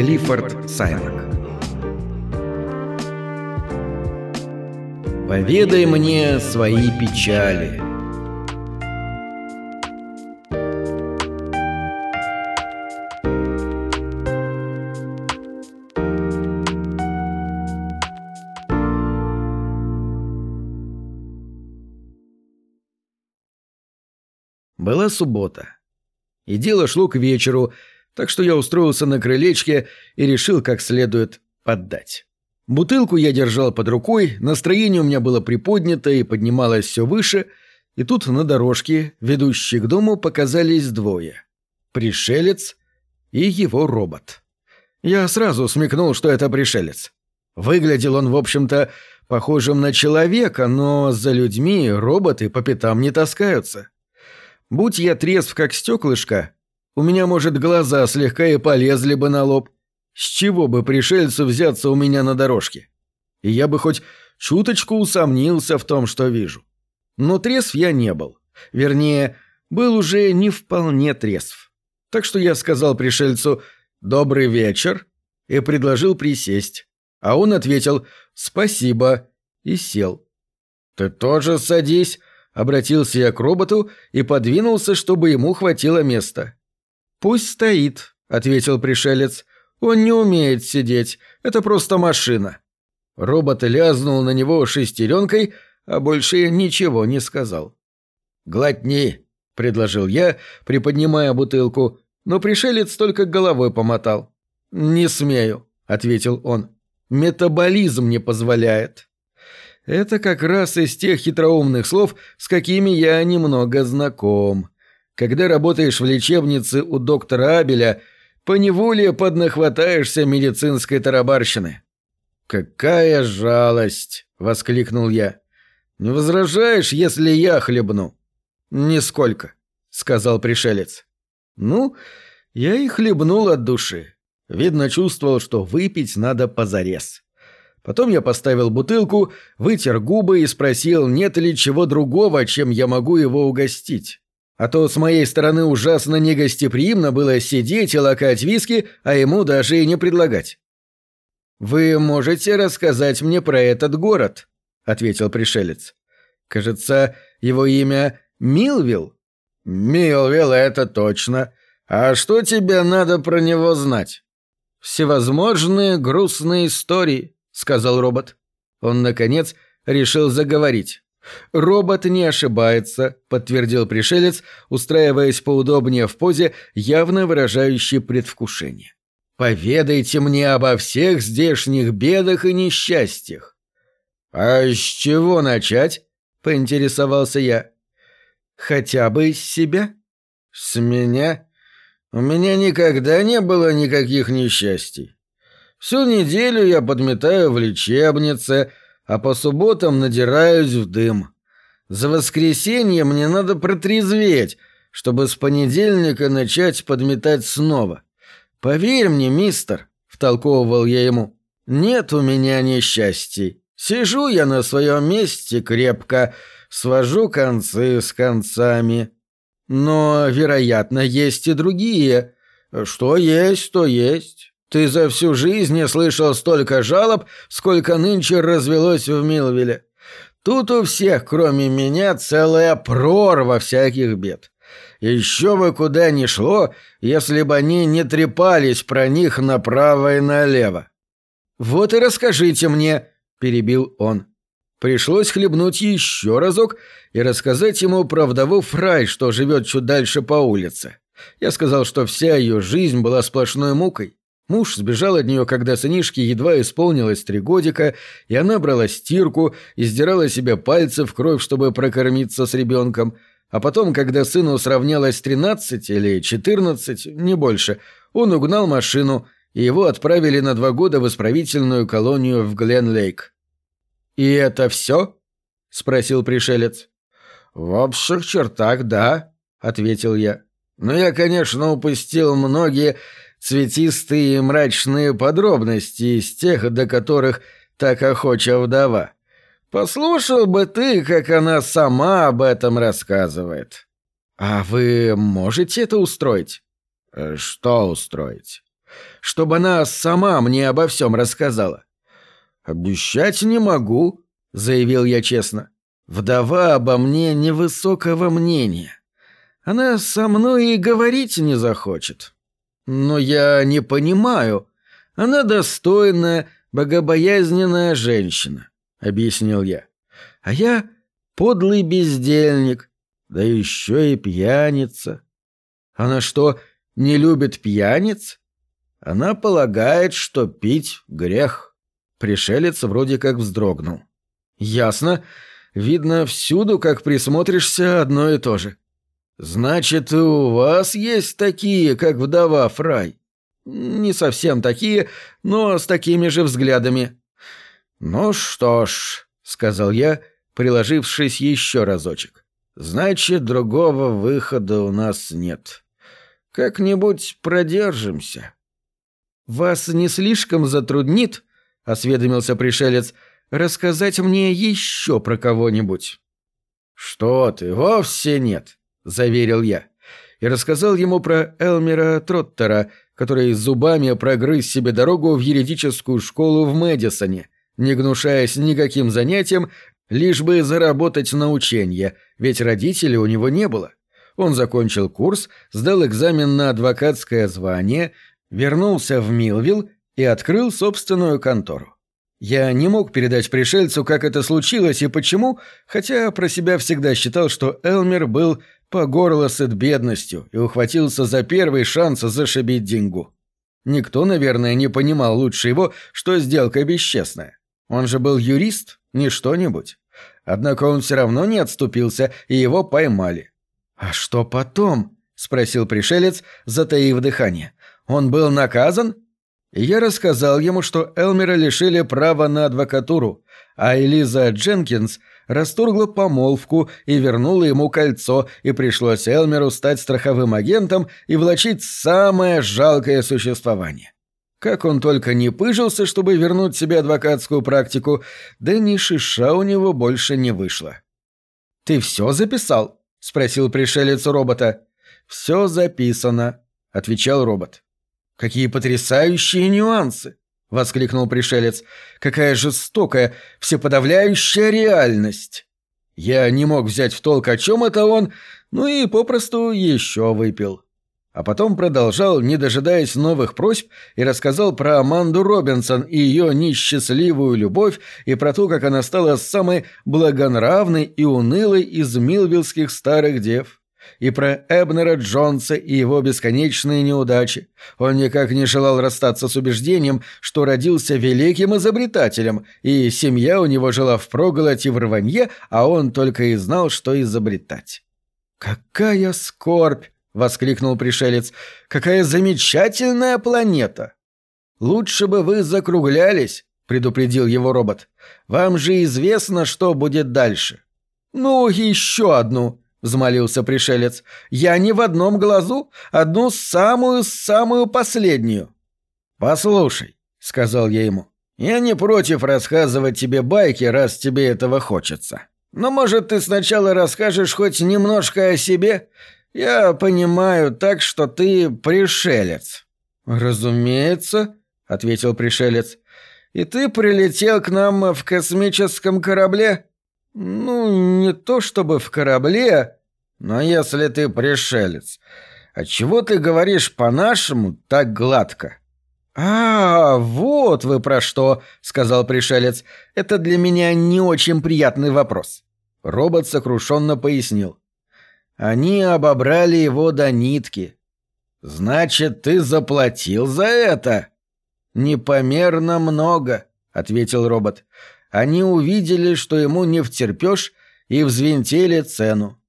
Клиффорд Саймак Поведай мне свои печали Была суббота. И дело шло к вечеру, так что я устроился на крылечке и решил как следует поддать. Бутылку я держал под рукой, настроение у меня было приподнято и поднималось все выше, и тут на дорожке, ведущей к дому, показались двое. Пришелец и его робот. Я сразу смекнул, что это пришелец. Выглядел он, в общем-то, похожим на человека, но за людьми роботы по пятам не таскаются. Будь я трезв, как стеклышко, у меня, может, глаза слегка и полезли бы на лоб. С чего бы пришельцу взяться у меня на дорожке? И я бы хоть чуточку усомнился в том, что вижу. Но трезв я не был. Вернее, был уже не вполне трезв. Так что я сказал пришельцу «добрый вечер» и предложил присесть. А он ответил «спасибо» и сел. «Ты тоже садись», Обратился я к роботу и подвинулся, чтобы ему хватило места. «Пусть стоит», — ответил пришелец. «Он не умеет сидеть. Это просто машина». Робот лязнул на него шестеренкой, а больше ничего не сказал. «Глотни», — предложил я, приподнимая бутылку, но пришелец только головой помотал. «Не смею», — ответил он. «Метаболизм не позволяет». Это как раз из тех хитроумных слов, с какими я немного знаком. Когда работаешь в лечебнице у доктора Абеля, поневоле поднахватаешься медицинской тарабарщины. «Какая жалость!» — воскликнул я. «Не возражаешь, если я хлебну?» «Нисколько», — сказал пришелец. «Ну, я и хлебнул от души. Видно, чувствовал, что выпить надо позарез. Потом я поставил бутылку, вытер губы и спросил, нет ли чего другого, чем я могу его угостить. А то с моей стороны ужасно негостеприимно было сидеть и лакать виски, а ему даже и не предлагать. «Вы можете рассказать мне про этот город?» — ответил пришелец. «Кажется, его имя Милвилл?» «Милвилл, это точно. А что тебе надо про него знать?» «Всевозможные грустные истории», — сказал робот. Он, наконец, решил заговорить. «Робот не ошибается», — подтвердил пришелец, устраиваясь поудобнее в позе, явно выражающей предвкушение. «Поведайте мне обо всех здешних бедах и несчастьях». «А с чего начать?» — поинтересовался я. «Хотя бы с себя». «С меня? У меня никогда не было никаких несчастий. Всю неделю я подметаю в лечебнице, а по субботам надираюсь в дым. За воскресенье мне надо протрезветь, чтобы с понедельника начать подметать снова. Поверь мне, мистер, втолковывал я ему, нет у меня несчастий. Сижу я на своем месте крепко, свожу концы с концами. Но, вероятно, есть и другие. Что есть, то есть. Ты за всю жизнь не слышал столько жалоб, сколько нынче развелось в Милвилле. Тут у всех, кроме меня, целая прорва всяких бед. Еще бы куда ни шло, если бы они не трепались про них направо и налево. «Вот и расскажите мне», — перебил он. Пришлось хлебнуть еще разок и рассказать ему про вдову Фрай, что живет чуть дальше по улице. Я сказал, что вся ее жизнь была сплошной мукой. Муж сбежал от нее, когда сынишке едва исполнилось три годика, и она брала стирку и сдирала себе пальцы в кровь, чтобы прокормиться с ребенком. А потом, когда сыну сравнялось тринадцать или четырнадцать, не больше, он угнал машину, и его отправили на два года в исправительную колонию в Глен-Лейк. «И это все?» — спросил пришелец. «В общих чертах, да», — ответил я. «Но я, конечно, упустил многие цветистые и мрачные подробности из тех, до которых так охоча вдова. Послушал бы ты, как она сама об этом рассказывает. А вы можете это устроить? Что устроить? чтобы она сама мне обо всем рассказала. «Обещать не могу», — заявил я честно. «Вдова обо мне невысокого мнения. Она со мной и говорить не захочет. Но я не понимаю. Она достойная, богобоязненная женщина», — объяснил я. «А я подлый бездельник, да еще и пьяница. Она что, не любит пьяниц? Она полагает, что пить — грех». Пришелец вроде как вздрогнул. «Ясно. Видно, всюду, как присмотришься, одно и то же. Значит, у вас есть такие, как вдова Фрай?» «Не совсем такие, но с такими же взглядами». «Ну что ж», — сказал я, приложившись еще разочек. «Значит, другого выхода у нас нет. Как-нибудь продержимся». «Вас не слишком затруднит?» — осведомился пришелец, — «рассказать мне еще про кого-нибудь». «Что ты, вовсе нет», — заверил я. И рассказал ему про Элмера Троттера, который зубами прогрыз себе дорогу в юридическую школу в Мэдисоне, не гнушаясь никаким занятием, лишь бы заработать на ученье, ведь родителей у него не было. Он закончил курс, сдал экзамен на адвокатское звание, вернулся в Милвилл и открыл собственную контору. Я не мог передать пришельцу, как это случилось и почему, хотя про себя всегда считал, что Элмер был по горло сыт бедностью и ухватился за первый шанс зашибить деньгу. Никто, наверное, не понимал лучше его, что сделка бесчестная. Он же был юрист, не что-нибудь. Однако он все равно не отступился, и его поймали. «А что потом?» — спросил пришелец, затаив дыхание. «Он был наказан?» я рассказал ему, что Элмера лишили права на адвокатуру, а Элиза Дженкинс расторгла помолвку и вернула ему кольцо, и пришлось Элмеру стать страховым агентом и влачить самое жалкое существование. Как он только не пыжился, чтобы вернуть себе адвокатскую практику, да ни шиша у него больше не вышло. «Ты все записал?» — спросил пришелец у робота. «Все записано», — отвечал робот. «Какие потрясающие нюансы!» — воскликнул пришелец. «Какая жестокая, всеподавляющая реальность!» Я не мог взять в толк, о чем это он, ну и попросту еще выпил. А потом продолжал, не дожидаясь новых просьб, и рассказал про Аманду Робинсон и ее несчастливую любовь, и про то, как она стала самой благонравной и унылой из милвиллских старых дев и про Эбнера Джонса и его бесконечные неудачи. Он никак не желал расстаться с убеждением, что родился великим изобретателем, и семья у него жила в проголодь и в рванье, а он только и знал, что изобретать. «Какая скорбь!» — воскликнул пришелец. «Какая замечательная планета!» «Лучше бы вы закруглялись», — предупредил его робот. «Вам же известно, что будет дальше». «Ну, еще одну», — взмолился пришелец. «Я не в одном глазу, одну самую-самую последнюю». «Послушай», — сказал я ему, — «я не против рассказывать тебе байки, раз тебе этого хочется. Но, может, ты сначала расскажешь хоть немножко о себе? Я понимаю так, что ты пришелец». «Разумеется», — ответил пришелец. «И ты прилетел к нам в космическом корабле?» «Ну, не то чтобы в корабле, но если ты пришелец, отчего ты говоришь по-нашему так гладко?» «А, вот вы про что», — сказал пришелец. «Это для меня не очень приятный вопрос». Робот сокрушенно пояснил. «Они обобрали его до нитки». «Значит, ты заплатил за это?» «Непомерно много», — ответил робот. Они увидели, что ему не втерпешь, и взвинтили цену.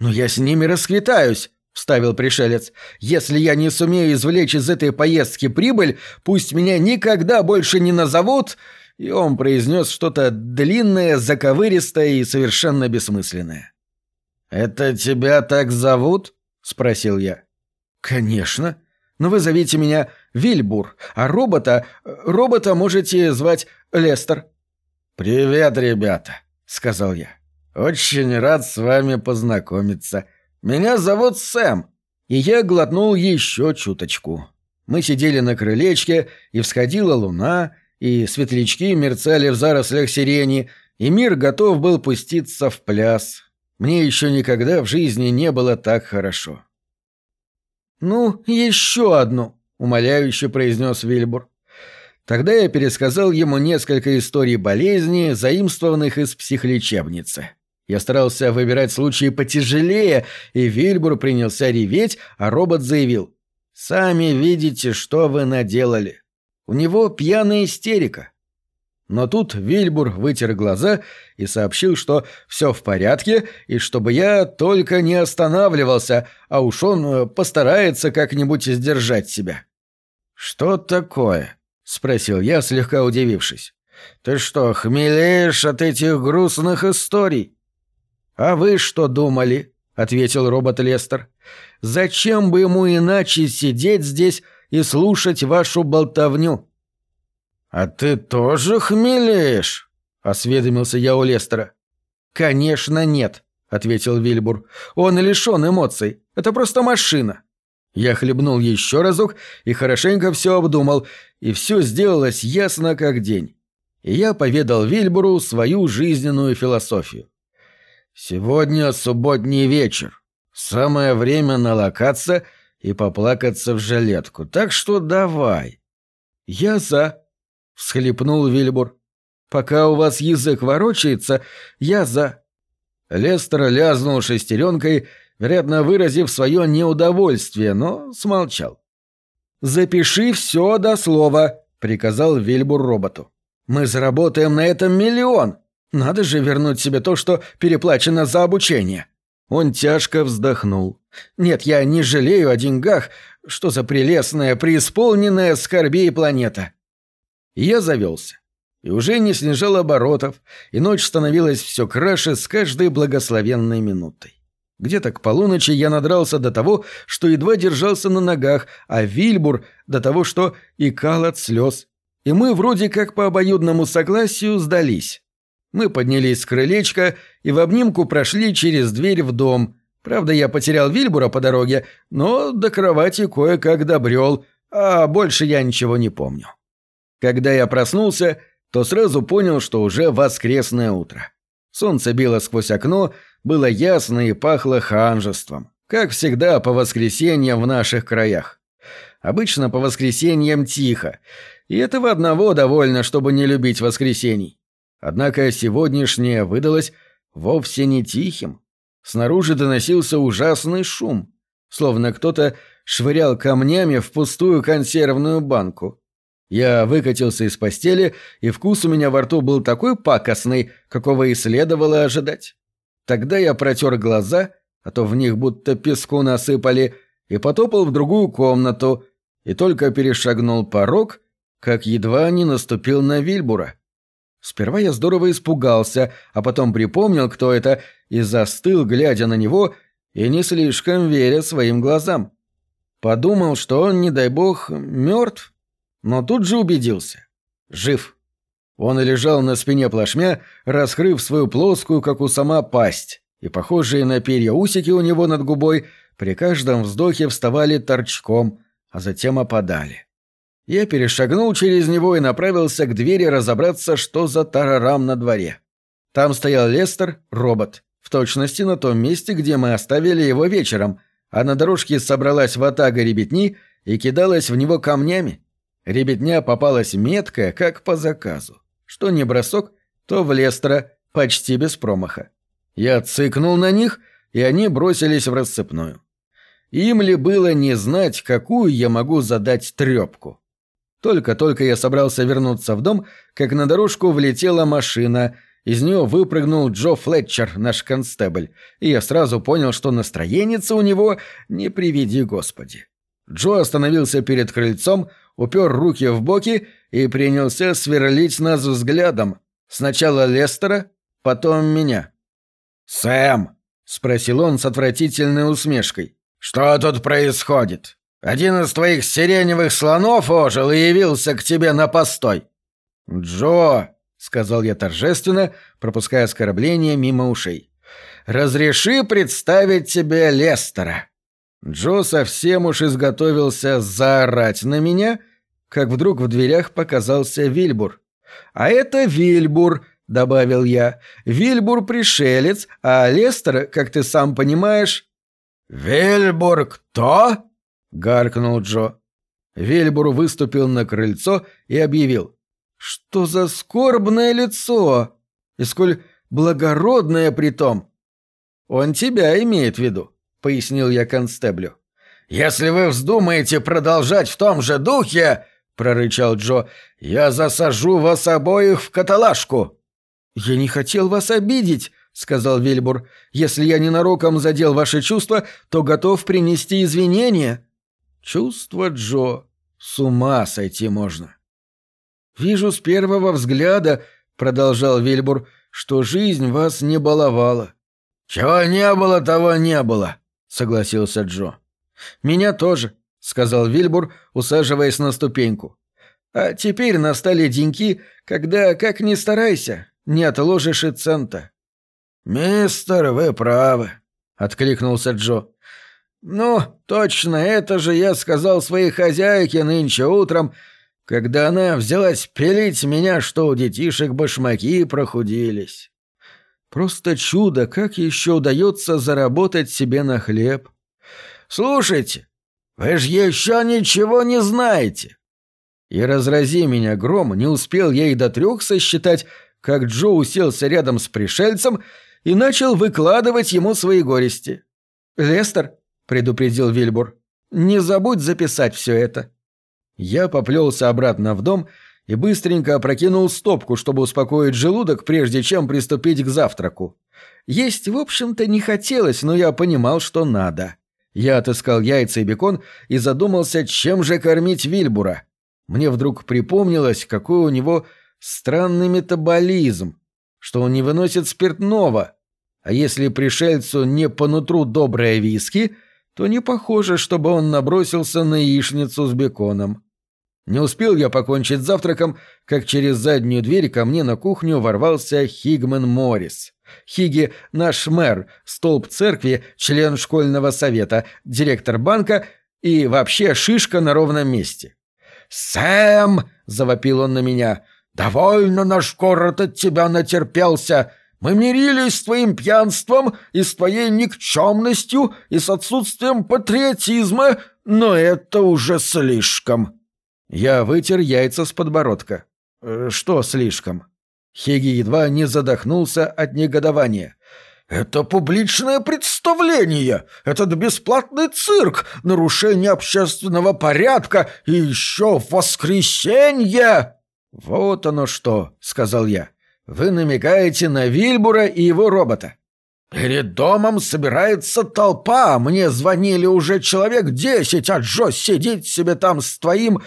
«Но я с ними расквитаюсь», — вставил пришелец. «Если я не сумею извлечь из этой поездки прибыль, пусть меня никогда больше не назовут...» И он произнес что-то длинное, заковыристое и совершенно бессмысленное. «Это тебя так зовут?» — спросил я. «Конечно. Но вы зовите меня Вильбур, а робота... робота можете звать Лестер». «Привет, ребята», — сказал я. «Очень рад с вами познакомиться. Меня зовут Сэм». И я глотнул еще чуточку. Мы сидели на крылечке, и всходила луна, и светлячки мерцали в зарослях сирени, и мир готов был пуститься в пляс. Мне еще никогда в жизни не было так хорошо. «Ну, еще одну», — умоляюще произнес Вильбур. Тогда я пересказал ему несколько историй болезни, заимствованных из психлечебницы. Я старался выбирать случаи потяжелее, и Вильбур принялся реветь, а робот заявил. «Сами видите, что вы наделали. У него пьяная истерика». Но тут Вильбур вытер глаза и сообщил, что все в порядке, и чтобы я только не останавливался, а уж он э, постарается как-нибудь сдержать себя. «Что такое?» — спросил я, слегка удивившись. «Ты что, хмелеешь от этих грустных историй?» «А вы что думали?» — ответил робот Лестер. «Зачем бы ему иначе сидеть здесь и слушать вашу болтовню?» «А ты тоже хмелеешь?» — осведомился я у Лестера. «Конечно нет», — ответил Вильбур. «Он лишён эмоций. Это просто машина». Я хлебнул еще разок и хорошенько все обдумал, и все сделалось ясно как день. И я поведал Вильбуру свою жизненную философию. Сегодня субботний вечер. Самое время налокаться и поплакаться в жилетку. Так что давай. Я за. Всхлипнул Вильбур. Пока у вас язык ворочается, я за. Лестер лязнул шестеренкой, вероятно, выразив свое неудовольствие, но смолчал. «Запиши все до слова», — приказал Вильбур роботу. «Мы заработаем на этом миллион. Надо же вернуть себе то, что переплачено за обучение». Он тяжко вздохнул. «Нет, я не жалею о деньгах. Что за прелестная, преисполненная скорбей планета?» Я завелся. И уже не снижал оборотов, и ночь становилась все краше с каждой благословенной минутой. Где-то к полуночи я надрался до того, что едва держался на ногах, а Вильбур — до того, что икал от слез. И мы вроде как по обоюдному согласию сдались. Мы поднялись с крылечка и в обнимку прошли через дверь в дом. Правда, я потерял Вильбура по дороге, но до кровати кое-как добрел, а больше я ничего не помню. Когда я проснулся, то сразу понял, что уже воскресное утро. Солнце било сквозь окно, было ясно и пахло ханжеством. Как всегда по воскресеньям в наших краях. Обычно по воскресеньям тихо, и этого одного довольно, чтобы не любить воскресений. Однако сегодняшнее выдалось вовсе не тихим. Снаружи доносился ужасный шум, словно кто-то швырял камнями в пустую консервную банку. Я выкатился из постели, и вкус у меня во рту был такой пакостный, какого и следовало ожидать. Тогда я протер глаза, а то в них будто песку насыпали, и потопал в другую комнату, и только перешагнул порог, как едва не наступил на Вильбура. Сперва я здорово испугался, а потом припомнил, кто это, и застыл, глядя на него, и не слишком веря своим глазам. Подумал, что он, не дай бог, мертв, но тут же убедился. Жив. Он лежал на спине плашмя, раскрыв свою плоскую, как у сама, пасть, и похожие на перья усики у него над губой при каждом вздохе вставали торчком, а затем опадали. Я перешагнул через него и направился к двери разобраться, что за тарарам на дворе. Там стоял Лестер, робот, в точности на том месте, где мы оставили его вечером, а на дорожке собралась ватага ребятни и кидалась в него камнями. Ребятня попалась меткая, как по заказу. Что не бросок, то в Лестера, почти без промаха. Я цыкнул на них, и они бросились в рассыпную. Им ли было не знать, какую я могу задать трепку? Только-только я собрался вернуться в дом, как на дорожку влетела машина. Из нее выпрыгнул Джо Флетчер, наш констебль, и я сразу понял, что настроенница у него не приведи господи. Джо остановился перед крыльцом, упер руки в боки и принялся сверлить нас взглядом. Сначала Лестера, потом меня. «Сэм!» — спросил он с отвратительной усмешкой. «Что тут происходит?» Один из твоих сиреневых слонов ожил и явился к тебе на постой». «Джо», — сказал я торжественно, пропуская оскорбление мимо ушей, — «разреши представить тебе Лестера». Джо совсем уж изготовился заорать на меня, как вдруг в дверях показался Вильбур. «А это Вильбур», — добавил я. «Вильбур — пришелец, а Лестер, как ты сам понимаешь...» «Вильбур кто?» — гаркнул Джо. Вильбур выступил на крыльцо и объявил. «Что за скорбное лицо! И сколь благородное притом!» «Он тебя имеет в виду», — пояснил я констеблю. «Если вы вздумаете продолжать в том же духе, — прорычал Джо, — я засажу вас обоих в каталажку». «Я не хотел вас обидеть», — сказал Вильбур. «Если я ненароком задел ваши чувства, то готов принести извинения». «Чувства Джо. С ума сойти можно». «Вижу с первого взгляда», — продолжал Вильбур, — «что жизнь вас не баловала». «Чего не было, того не было», — согласился Джо. «Меня тоже», — сказал Вильбур, усаживаясь на ступеньку. «А теперь настали деньки, когда, как ни старайся, не отложишь и цента». «Мистер, вы правы», — откликнулся Джо. «Ну, точно, это же я сказал своей хозяйке нынче утром, когда она взялась пилить меня, что у детишек башмаки прохудились. Просто чудо, как еще удается заработать себе на хлеб. Слушайте, вы же еще ничего не знаете». И разрази меня гром, не успел я и до трех сосчитать, как Джо уселся рядом с пришельцем и начал выкладывать ему свои горести. «Лестер», — предупредил Вильбур, — «не забудь записать все это». Я поплелся обратно в дом и быстренько опрокинул стопку, чтобы успокоить желудок, прежде чем приступить к завтраку. Есть, в общем-то, не хотелось, но я понимал, что надо. Я отыскал яйца и бекон и задумался, чем же кормить Вильбура. Мне вдруг припомнилось, какой у него странный метаболизм, что он не выносит спиртного. А если пришельцу не по нутру доброе виски, то не похоже, чтобы он набросился на яичницу с беконом. Не успел я покончить завтраком, как через заднюю дверь ко мне на кухню ворвался Хигман Моррис. Хиги – наш мэр, столб церкви, член школьного совета, директор банка и вообще шишка на ровном месте. «Сэм!» – завопил он на меня. «Довольно наш город от тебя натерпелся. Мы мирились с твоим пьянством и с твоей никчемностью и с отсутствием патриотизма, но это уже слишком». Я вытер яйца с подбородка. «Э, «Что слишком?» Хеги едва не задохнулся от негодования. «Это публичное представление! Этот бесплатный цирк! Нарушение общественного порядка и еще воскресенье!» «Вот оно что!» — сказал я. «Вы намекаете на Вильбура и его робота». «Перед домом собирается толпа. Мне звонили уже человек десять, а Джо сидит себе там с твоим...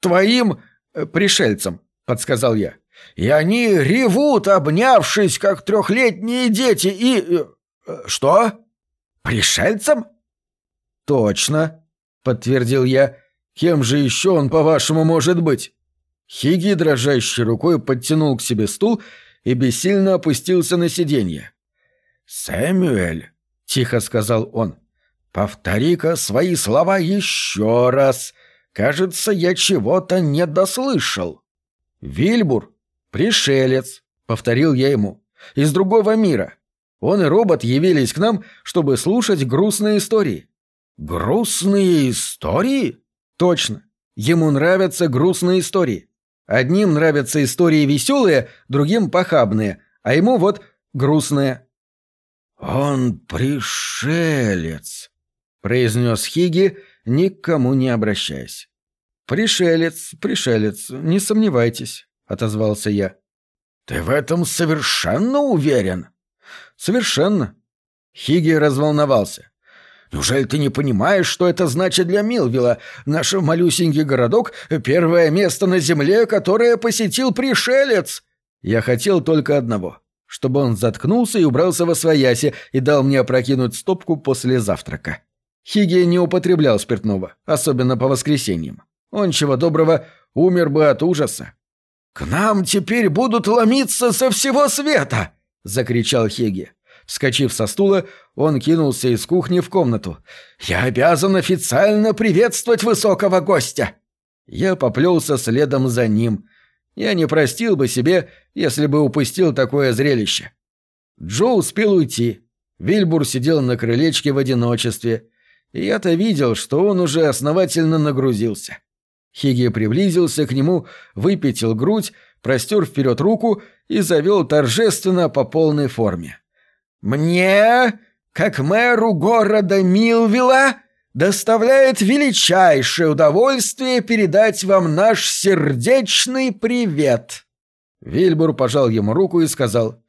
твоим...» э, «Пришельцем», — подсказал я. «И они ревут, обнявшись, как трехлетние дети, и... Э, что? Пришельцем?» «Точно», — подтвердил я. «Кем же еще он, по-вашему, может быть?» Хиги дрожащей рукой подтянул к себе стул и бессильно опустился на сиденье. «Сэмюэль», — тихо сказал он, — «повтори-ка свои слова еще раз. Кажется, я чего-то не дослышал». «Вильбур, пришелец», — повторил я ему, — «из другого мира. Он и робот явились к нам, чтобы слушать грустные истории». «Грустные истории?» «Точно. Ему нравятся грустные истории. Одним нравятся истории веселые, другим похабные, а ему вот грустные. «Он пришелец», — произнес Хиги, никому не обращаясь. «Пришелец, пришелец, не сомневайтесь», — отозвался я. «Ты в этом совершенно уверен?» «Совершенно». Хиги разволновался. Неужели ты не понимаешь, что это значит для Милвилла? Наш малюсенький городок — первое место на земле, которое посетил пришелец!» Я хотел только одного — чтобы он заткнулся и убрался во свояси и дал мне опрокинуть стопку после завтрака. Хиги не употреблял спиртного, особенно по воскресеньям. Он, чего доброго, умер бы от ужаса. «К нам теперь будут ломиться со всего света!» — закричал Хиги. Вскочив со стула, он кинулся из кухни в комнату. «Я обязан официально приветствовать высокого гостя!» Я поплелся следом за ним. Я не простил бы себе, если бы упустил такое зрелище. Джо успел уйти. Вильбур сидел на крылечке в одиночестве. И я-то видел, что он уже основательно нагрузился. Хиги приблизился к нему, выпятил грудь, простер вперед руку и завел торжественно по полной форме. «Мне, как мэру города Милвилла, доставляет величайшее удовольствие передать вам наш сердечный привет». Вильбур пожал ему руку и сказал,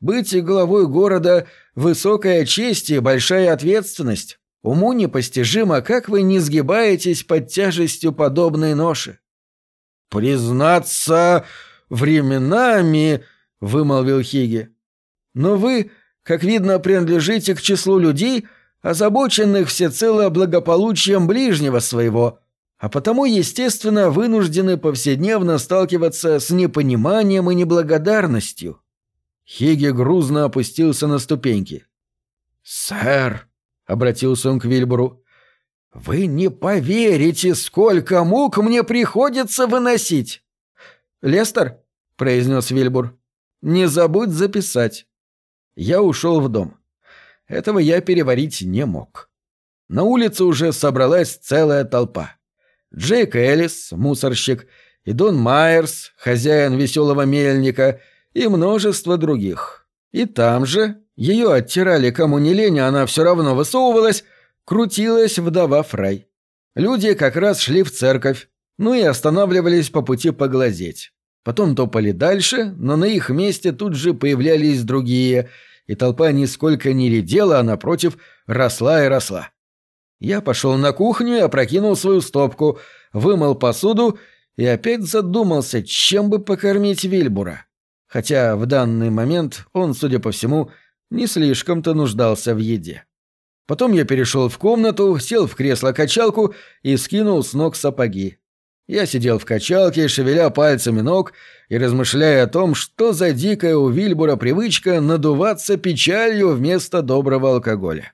«Быть главой города — высокая честь и большая ответственность. Уму непостижимо, как вы не сгибаетесь под тяжестью подобной ноши». «Признаться, временами...» — вымолвил Хиги. «Но вы, как видно, принадлежите к числу людей, озабоченных всецело благополучием ближнего своего, а потому, естественно, вынуждены повседневно сталкиваться с непониманием и неблагодарностью». Хиги грузно опустился на ступеньки. «Сэр», — обратился он к Вильбуру, — «вы не поверите, сколько мук мне приходится выносить!» «Лестер», — произнес Вильбур, — «не забудь записать». Я ушел в дом. Этого я переварить не мог. На улице уже собралась целая толпа. Джейк Эллис, мусорщик, и Дон Майерс, хозяин веселого мельника, и множество других. И там же, ее оттирали кому не лень, она все равно высовывалась, крутилась вдова Фрай. Люди как раз шли в церковь, ну и останавливались по пути поглазеть. Потом топали дальше, но на их месте тут же появлялись другие, и толпа нисколько не редела, а напротив росла и росла. Я пошел на кухню и опрокинул свою стопку, вымыл посуду и опять задумался, чем бы покормить Вильбура. Хотя в данный момент он, судя по всему, не слишком-то нуждался в еде. Потом я перешел в комнату, сел в кресло-качалку и скинул с ног сапоги. Я сидел в качалке, шевеля пальцами ног и размышляя о том, что за дикая у Вильбура привычка надуваться печалью вместо доброго алкоголя.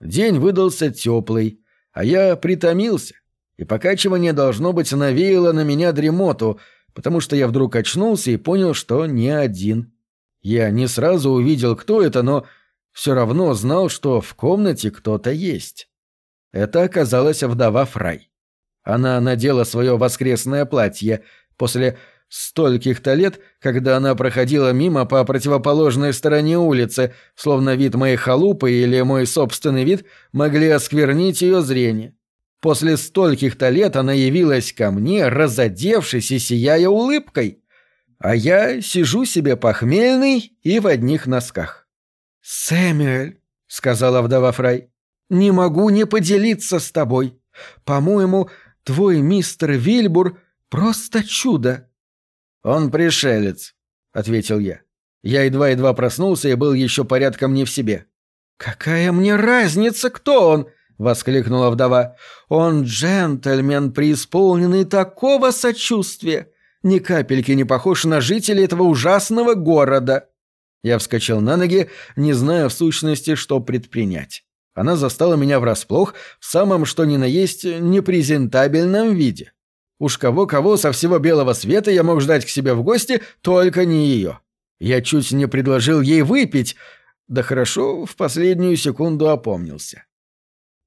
День выдался теплый, а я притомился, и покачивание должно быть навеяло на меня дремоту, потому что я вдруг очнулся и понял, что не один. Я не сразу увидел, кто это, но все равно знал, что в комнате кто-то есть. Это оказалась вдова Фрай. Она надела свое воскресное платье после стольких-то лет, когда она проходила мимо по противоположной стороне улицы, словно вид моей халупы или мой собственный вид могли осквернить ее зрение. После стольких-то лет она явилась ко мне, разодевшись и сияя улыбкой а я сижу себе похмельный и в одних носках. «Сэмюэль», — сказала вдова Фрай, — «не могу не поделиться с тобой. По-моему, твой мистер Вильбур просто чудо». «Он пришелец», — ответил я. Я едва-едва проснулся и был еще порядком не в себе. «Какая мне разница, кто он?» — воскликнула вдова. «Он джентльмен, преисполненный такого сочувствия ни капельки не похож на жителей этого ужасного города. Я вскочил на ноги, не зная в сущности, что предпринять. Она застала меня врасплох в самом что ни на есть непрезентабельном виде. Уж кого-кого со всего белого света я мог ждать к себе в гости, только не ее. Я чуть не предложил ей выпить, да хорошо в последнюю секунду опомнился.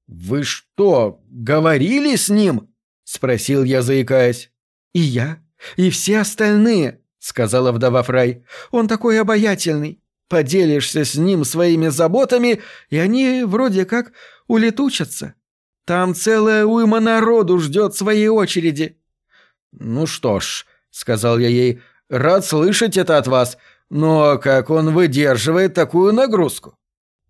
«Вы что, говорили с ним?» — спросил я, заикаясь. «И я», и все остальные», — сказала вдова Фрай. «Он такой обаятельный. Поделишься с ним своими заботами, и они вроде как улетучатся. Там целая уйма народу ждет своей очереди». «Ну что ж», — сказал я ей, — «рад слышать это от вас, но как он выдерживает такую нагрузку?»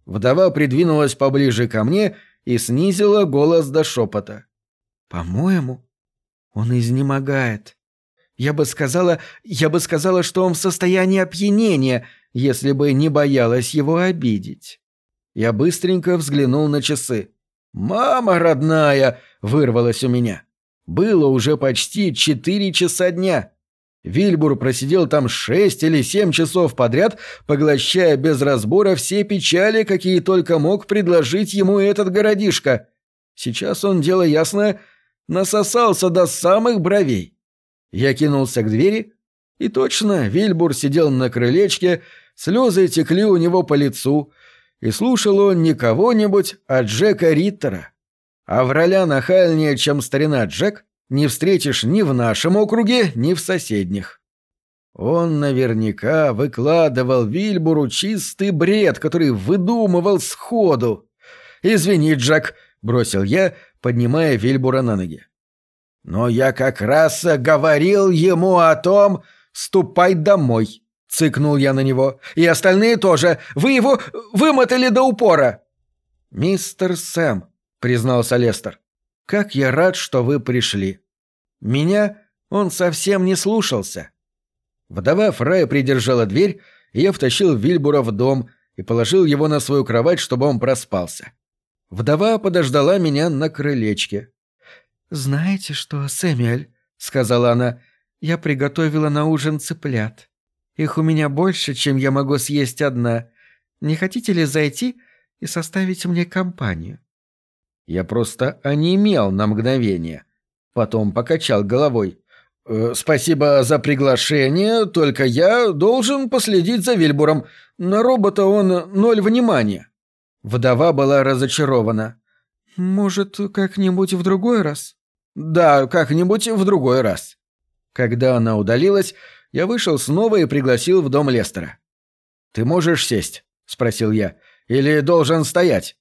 Вдова придвинулась поближе ко мне и снизила голос до шепота. «По-моему, он изнемогает». Я бы сказала, я бы сказала, что он в состоянии опьянения, если бы не боялась его обидеть. Я быстренько взглянул на часы. «Мама родная!» — вырвалась у меня. Было уже почти четыре часа дня. Вильбур просидел там шесть или семь часов подряд, поглощая без разбора все печали, какие только мог предложить ему этот городишко. Сейчас он, дело ясное, насосался до самых бровей. Я кинулся к двери, и точно Вильбур сидел на крылечке, слезы текли у него по лицу, и слушал он не кого-нибудь, а Джека Риттера. А в роля нахальнее, чем старина Джек, не встретишь ни в нашем округе, ни в соседних. Он наверняка выкладывал Вильбуру чистый бред, который выдумывал сходу. «Извини, Джек», — бросил я, поднимая Вильбура на ноги. «Но я как раз говорил ему о том, ступай домой», — цыкнул я на него. «И остальные тоже. Вы его вымотали до упора». «Мистер Сэм», — признался Лестер, — «как я рад, что вы пришли. Меня он совсем не слушался». Вдова Фрая придержала дверь, и я втащил Вильбура в дом и положил его на свою кровать, чтобы он проспался. Вдова подождала меня на крылечке. «Знаете что, Сэмюэль?» — сказала она. «Я приготовила на ужин цыплят. Их у меня больше, чем я могу съесть одна. Не хотите ли зайти и составить мне компанию?» Я просто онемел на мгновение. Потом покачал головой. «Э, «Спасибо за приглашение, только я должен последить за Вильбуром. На робота он ноль внимания». Вдова была разочарована. «Может, как-нибудь в другой раз?» «Да, как-нибудь в другой раз». Когда она удалилась, я вышел снова и пригласил в дом Лестера. «Ты можешь сесть?» — спросил я. «Или должен стоять?»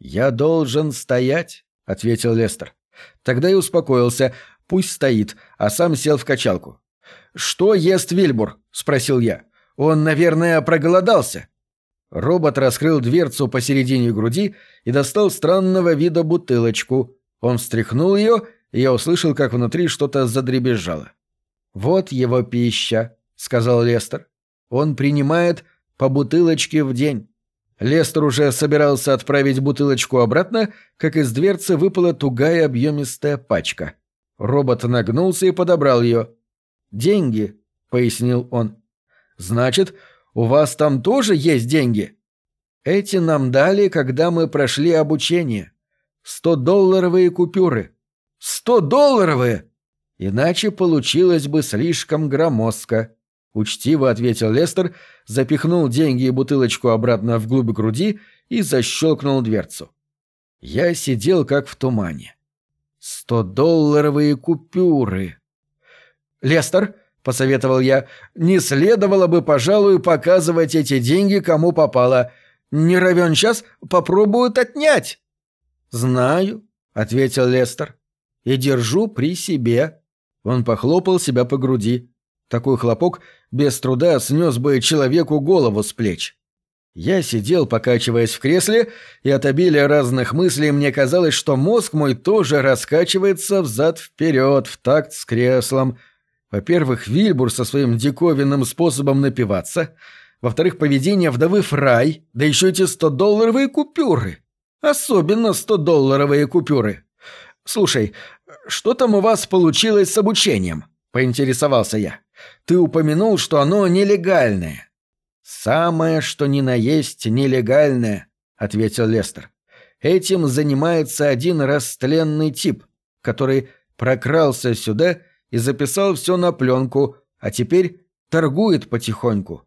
«Я должен стоять», — ответил Лестер. Тогда и успокоился. Пусть стоит, а сам сел в качалку. «Что ест Вильбур?» — спросил я. «Он, наверное, проголодался». Робот раскрыл дверцу посередине груди и достал странного вида бутылочку. Он встряхнул ее, и я услышал, как внутри что-то задребезжало. «Вот его пища», — сказал Лестер. «Он принимает по бутылочке в день». Лестер уже собирался отправить бутылочку обратно, как из дверцы выпала тугая объемистая пачка. Робот нагнулся и подобрал ее. «Деньги», — пояснил он. «Значит, у вас там тоже есть деньги?» «Эти нам дали, когда мы прошли обучение. Сто-долларовые купюры». «Сто-долларовые?» «Иначе получилось бы слишком громоздко», — учтиво ответил Лестер, запихнул деньги и бутылочку обратно вглубь груди и защелкнул дверцу. Я сидел как в тумане. Сто-долларовые купюры. «Лестер», — посоветовал я, — «не следовало бы, пожалуй, показывать эти деньги кому попало. Не равен час попробуют отнять». «Знаю», — ответил Лестер, — «и держу при себе». Он похлопал себя по груди. Такой хлопок без труда снес бы человеку голову с плеч. Я сидел, покачиваясь в кресле, и от обилия разных мыслей мне казалось, что мозг мой тоже раскачивается взад-вперед в такт с креслом. Во-первых, Вильбур со своим диковинным способом напиваться. Во-вторых, поведение вдовы Фрай, да еще эти 100-долларовые купюры. Особенно 100-долларовые купюры. «Слушай, что там у вас получилось с обучением?» — поинтересовался я. Ты упомянул, что оно нелегальное». «Самое, что ни на есть нелегальное», — ответил Лестер. «Этим занимается один растленный тип, который прокрался сюда и записал все на пленку, а теперь торгует потихоньку».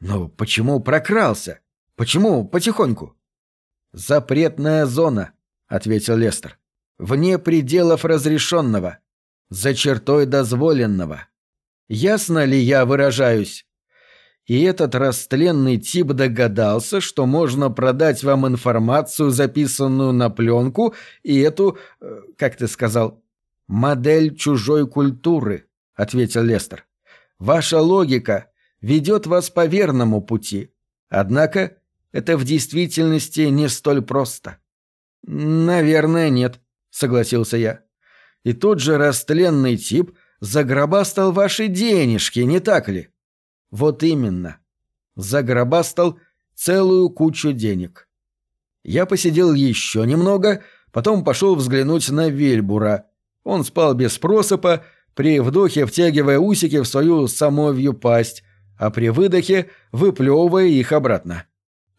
«Но почему прокрался? Почему потихоньку?» «Запретная зона», — ответил Лестер. «Вне пределов разрешенного. За чертой дозволенного». Ясно ли я выражаюсь? И этот растленный тип догадался, что можно продать вам информацию, записанную на пленку, и эту, э, как ты сказал, модель чужой культуры, — ответил Лестер. Ваша логика ведет вас по верному пути. Однако это в действительности не столь просто. Наверное, нет, — согласился я. И тот же растленный тип — загробастал ваши денежки, не так ли? Вот именно. Загробастал целую кучу денег. Я посидел еще немного, потом пошел взглянуть на Вельбура. Он спал без просыпа, при вдохе втягивая усики в свою самовью пасть, а при выдохе выплевывая их обратно.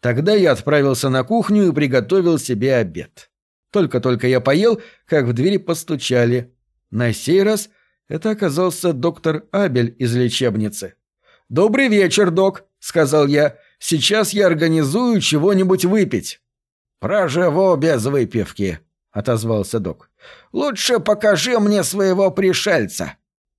Тогда я отправился на кухню и приготовил себе обед. Только-только я поел, как в двери постучали. На сей раз это оказался доктор Абель из лечебницы. «Добрый вечер, док», — сказал я. «Сейчас я организую чего-нибудь выпить». «Проживу без выпивки», — отозвался док. «Лучше покажи мне своего пришельца».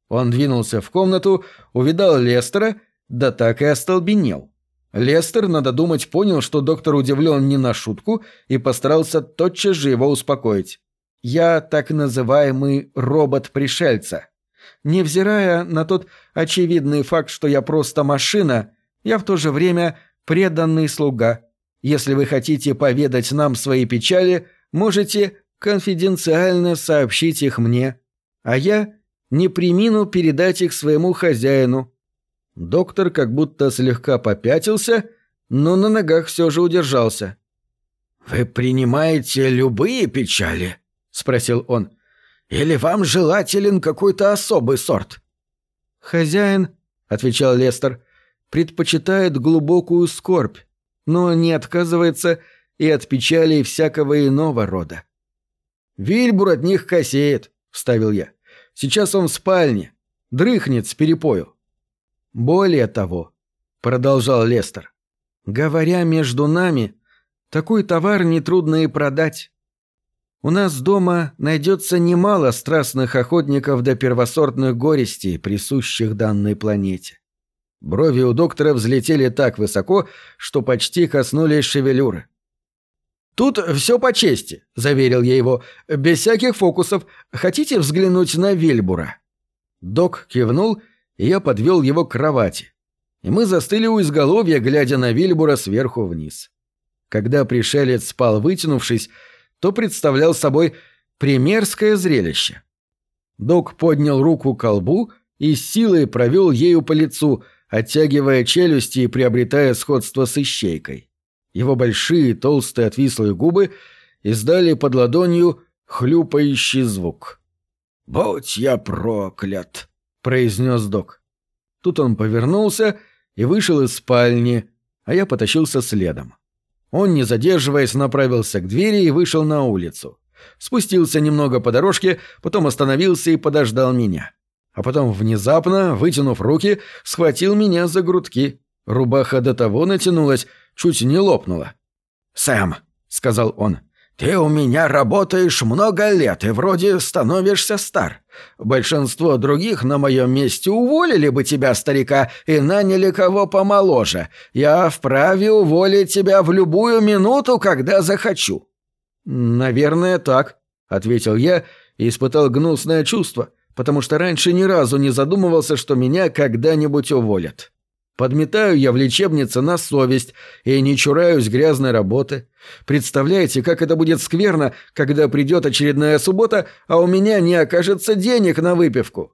Он двинулся в комнату, увидал Лестера, да так и остолбенел. Лестер, надо думать, понял, что доктор удивлен не на шутку и постарался тотчас же его успокоить. «Я так называемый робот-пришельца. Невзирая на тот очевидный факт, что я просто машина, я в то же время преданный слуга. Если вы хотите поведать нам свои печали, можете конфиденциально сообщить их мне, а я не примину передать их своему хозяину». Доктор как будто слегка попятился, но на ногах все же удержался. «Вы принимаете любые печали?» — спросил он. «Или вам желателен какой-то особый сорт?» «Хозяин», — отвечал Лестер, — «предпочитает глубокую скорбь, но не отказывается и от печалей всякого иного рода». «Вильбур от них косеет», — вставил я. «Сейчас он в спальне, дрыхнет с перепою». «Более того», — продолжал Лестер, — «говоря между нами, такой товар нетрудно и продать». У нас дома найдется немало страстных охотников до первосортных горестей, присущих данной планете. Брови у доктора взлетели так высоко, что почти коснулись шевелюры. «Тут все по чести», — заверил я его, — «без всяких фокусов. Хотите взглянуть на Вильбура?» Док кивнул, и я подвел его к кровати. И мы застыли у изголовья, глядя на Вильбура сверху вниз. Когда пришелец спал вытянувшись, то представлял собой примерское зрелище. Док поднял руку к колбу и силой провел ею по лицу, оттягивая челюсти и приобретая сходство с ищейкой. Его большие, толстые, отвислые губы издали под ладонью хлюпающий звук. «Будь я проклят!» — произнес док. Тут он повернулся и вышел из спальни, а я потащился следом. Он, не задерживаясь, направился к двери и вышел на улицу. Спустился немного по дорожке, потом остановился и подождал меня. А потом внезапно, вытянув руки, схватил меня за грудки. Рубаха до того натянулась, чуть не лопнула. «Сэм», — сказал он, ты у меня работаешь много лет и вроде становишься стар. Большинство других на моем месте уволили бы тебя, старика, и наняли кого помоложе. Я вправе уволить тебя в любую минуту, когда захочу». «Наверное, так», — ответил я и испытал гнусное чувство, потому что раньше ни разу не задумывался, что меня когда-нибудь уволят. Подметаю я в лечебнице на совесть и не чураюсь грязной работы. Представляете, как это будет скверно, когда придет очередная суббота, а у меня не окажется денег на выпивку.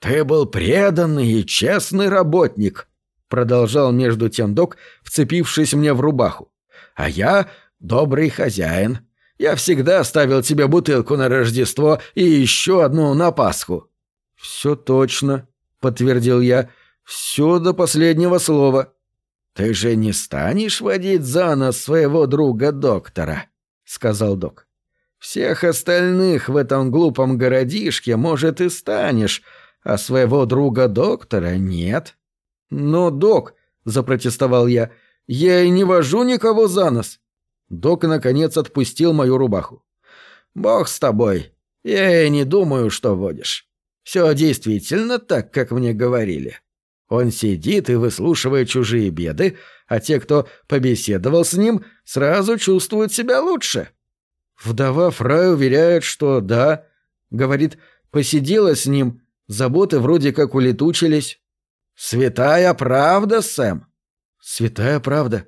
«Ты был преданный и честный работник», — продолжал между тем док, вцепившись мне в рубаху. «А я добрый хозяин. Я всегда ставил тебе бутылку на Рождество и еще одну на Пасху». «Все точно», — подтвердил я, — все до последнего слова. «Ты же не станешь водить за нос своего друга-доктора», — сказал док. «Всех остальных в этом глупом городишке, может, и станешь, а своего друга-доктора нет». «Но, док», — запротестовал я, — «я и не вожу никого за нос». Док, наконец, отпустил мою рубаху. «Бог с тобой. Я и не думаю, что водишь. Все действительно так, как мне говорили». Он сидит и выслушивает чужие беды, а те, кто побеседовал с ним, сразу чувствуют себя лучше. Вдова Фрай уверяет, что да. Говорит, посидела с ним, заботы вроде как улетучились. Святая правда, Сэм? Святая правда.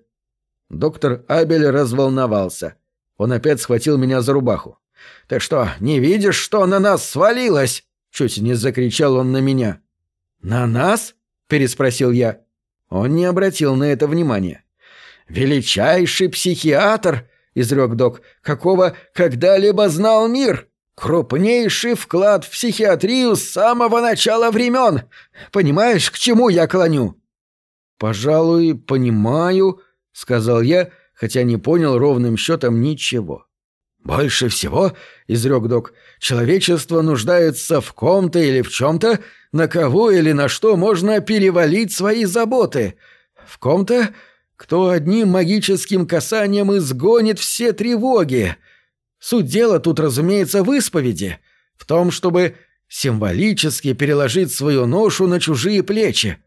Доктор Абель разволновался. Он опять схватил меня за рубаху. «Ты что, не видишь, что на нас свалилось?» Чуть не закричал он на меня. «На нас?» Переспросил я. Он не обратил на это внимания. «Величайший психиатр!» — изрек док. «Какого когда-либо знал мир!» Крупнейший вклад в психиатрию с самого начала времен. Понимаешь, к чему я клоню?» «Пожалуй, понимаю», — сказал я, хотя не понял ровным счетом ничего. «Больше всего, — изрек док, — человечество нуждается в ком-то или в чем-то, на кого или на что можно перевалить свои заботы. В ком-то, кто одним магическим касанием изгонит все тревоги. Суть дела тут, разумеется, в исповеди, в том, чтобы символически переложить свою ношу на чужие плечи.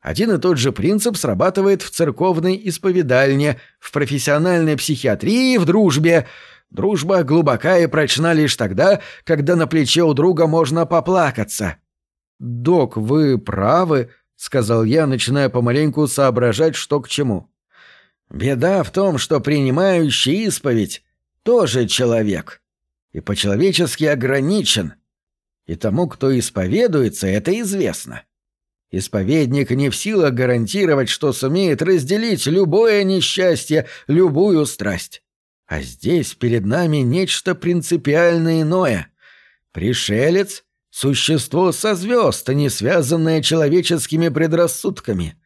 Один и тот же принцип срабатывает в церковной исповедальне, в профессиональной психиатрии в дружбе. Дружба глубока и прочна лишь тогда, когда на плече у друга можно поплакаться. «Док, вы правы», — сказал я, начиная помаленьку соображать, что к чему. «Беда в том, что принимающий исповедь тоже человек. И по-человечески ограничен. И тому, кто исповедуется, это известно. Исповедник не в силах гарантировать, что сумеет разделить любое несчастье, любую страсть. А здесь перед нами нечто принципиально иное. Пришелец — существо со звезд, а не связанное человеческими предрассудками.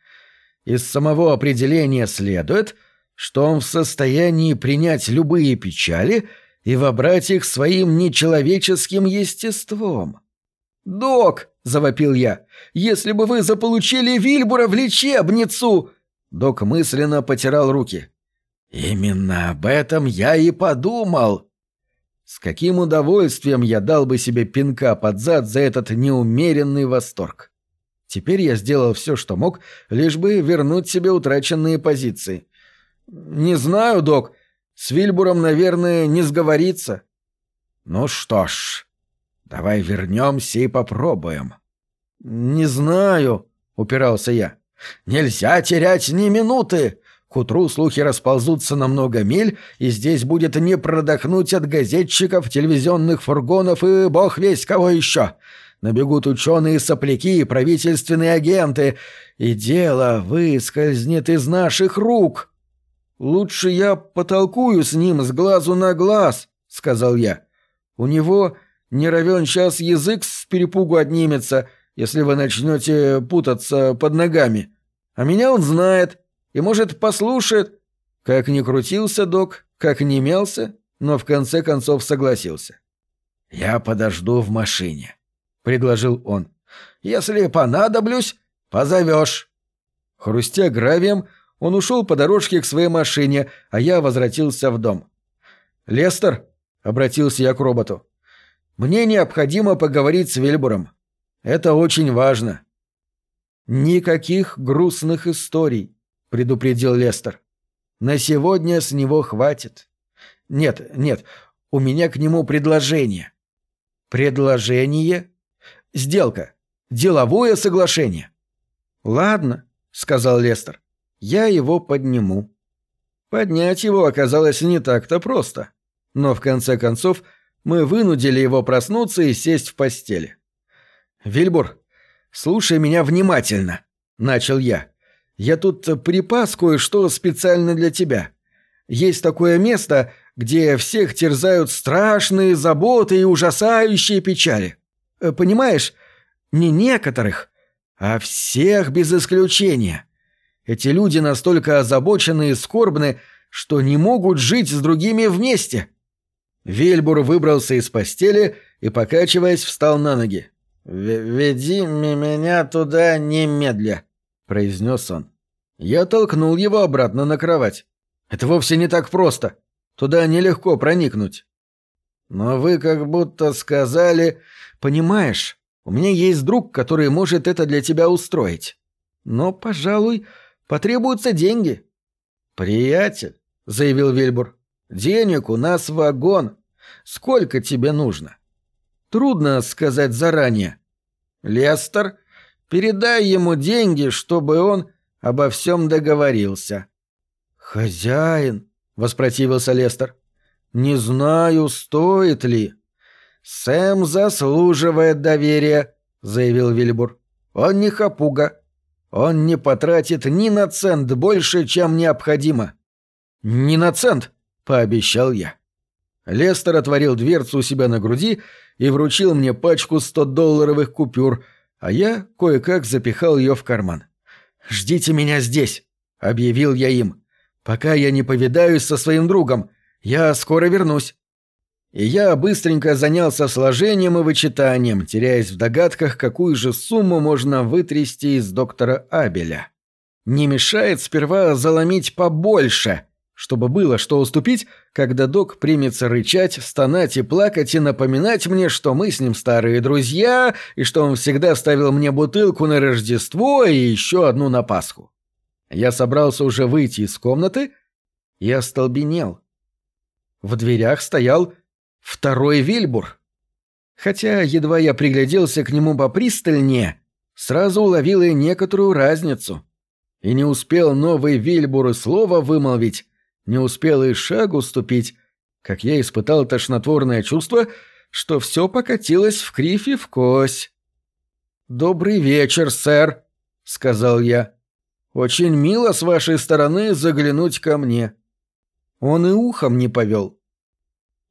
Из самого определения следует — что он в состоянии принять любые печали и вобрать их своим нечеловеческим естеством. «Док!» — завопил я. «Если бы вы заполучили Вильбура в лечебницу!» Док мысленно потирал руки. «Именно об этом я и подумал!» С каким удовольствием я дал бы себе пинка под зад за этот неумеренный восторг. Теперь я сделал все, что мог, лишь бы вернуть себе утраченные позиции. «Не знаю, док. С Вильбуром, наверное, не сговориться». «Ну что ж, давай вернемся и попробуем». «Не знаю», — упирался я. «Нельзя терять ни минуты. К утру слухи расползутся на много миль, и здесь будет не продохнуть от газетчиков, телевизионных фургонов и бог весь кого еще. Набегут ученые-сопляки и правительственные агенты, и дело выскользнет из наших рук». «Лучше я потолкую с ним с глазу на глаз», — сказал я. «У него не равен час язык с перепугу отнимется, если вы начнете путаться под ногами. А меня он знает и, может, послушает». Как ни крутился док, как ни мялся, но в конце концов согласился. «Я подожду в машине», — предложил он. «Если понадоблюсь, позовешь». Хрустя гравием, он ушел по дорожке к своей машине, а я возвратился в дом. «Лестер», — обратился я к роботу, — «мне необходимо поговорить с Вильбуром. Это очень важно». «Никаких грустных историй», — предупредил Лестер. «На сегодня с него хватит». «Нет, нет, у меня к нему предложение». «Предложение?» «Сделка. Деловое соглашение». «Ладно», — сказал Лестер. Я его подниму. Поднять его оказалось не так-то просто. Но в конце концов мы вынудили его проснуться и сесть в постели. «Вильбур, слушай меня внимательно», — начал я. «Я тут припас кое-что специально для тебя. Есть такое место, где всех терзают страшные заботы и ужасающие печали. Э, понимаешь, не некоторых, а всех без исключения. Эти люди настолько озабочены и скорбны, что не могут жить с другими вместе. Вельбур выбрался из постели и, покачиваясь, встал на ноги. «Веди меня туда немедля», — произнес он. Я толкнул его обратно на кровать. «Это вовсе не так просто. Туда нелегко проникнуть». «Но вы как будто сказали...» «Понимаешь, у меня есть друг, который может это для тебя устроить. Но, пожалуй, Потребуются деньги». «Приятель», — заявил Вильбур, — «денег у нас вагон. Сколько тебе нужно?» «Трудно сказать заранее». «Лестер, передай ему деньги, чтобы он обо всем договорился». «Хозяин», — воспротивился Лестер, — «не знаю, стоит ли». «Сэм заслуживает доверия», — заявил Вильбур. «Он не хапуга. Он не потратит ни на цент больше, чем необходимо. «Ни на цент», — пообещал я. Лестер отворил дверцу у себя на груди и вручил мне пачку 100-долларовых купюр, а я кое-как запихал ее в карман. «Ждите меня здесь», — объявил я им, — «пока я не повидаюсь со своим другом. Я скоро вернусь». И я быстренько занялся сложением и вычитанием, теряясь в догадках, какую же сумму можно вытрясти из доктора Абеля. Не мешает сперва заломить побольше, чтобы было что уступить, когда док примется рычать, стонать и плакать и напоминать мне, что мы с ним старые друзья, и что он всегда ставил мне бутылку на Рождество и еще одну на Пасху. Я собрался уже выйти из комнаты и остолбенел. В дверях стоял Второй Вильбур. Хотя едва я пригляделся к нему попристальнее, сразу уловил и некоторую разницу. И не успел новый Вильбур и слова вымолвить, не успел и шагу ступить, как я испытал тошнотворное чувство, что все покатилось в кривь и в кось. «Добрый вечер, сэр», — сказал я. «Очень мило с вашей стороны заглянуть ко мне». Он и ухом не повел.